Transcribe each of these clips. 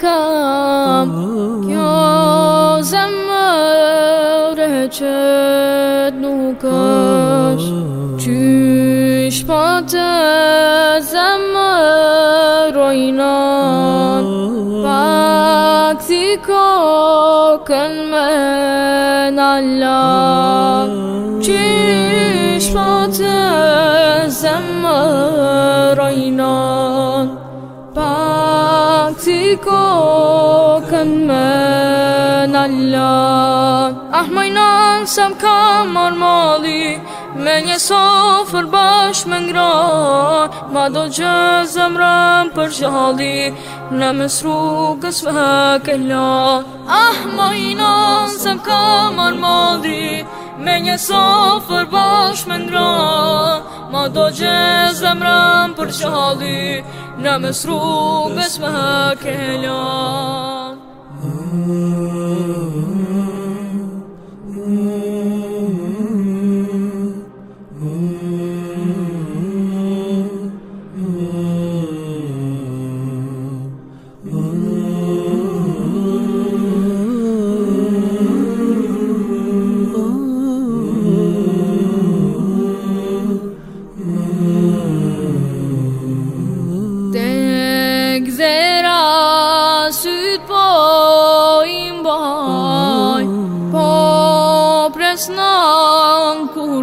kam Kjo zemër e qëtë nuk është Qysh po të zemër ojnat Pak si kokën me kokën me në lënë Ah se më kam mali Me një sofër bashkë me ngronë Ma do gjë zemrën për gjalli Në mes rrugës ve ke lënë ah, se më kam mali Me një sofër bashkë me ndra Ma do gjezë më rëmë për qali Në mes rrugës me kella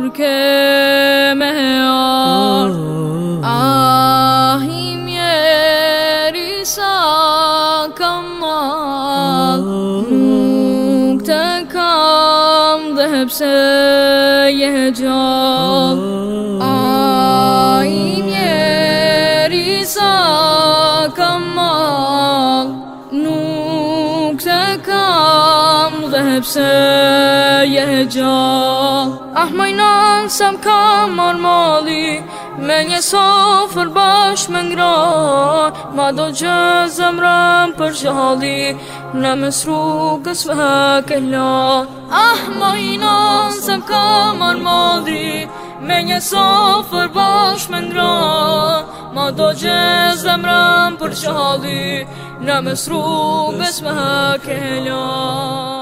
kurke me ardhë Ahim jeri sa kam madhë Nuk të kam dhe pse je gjallë Ahim jeri sa kam madhë Nuk të kam dhe pse je gjallë je gjall Ah moj nanë sam kam Me një sofer bash me ngra Ma do gjë zëmrëm për gjalli Në mësru kësve ke la Ah moj nanë sam kam Me një sofer bash me ngra Ma do gjë zëmrëm për gjalli Në mësru kësve ke la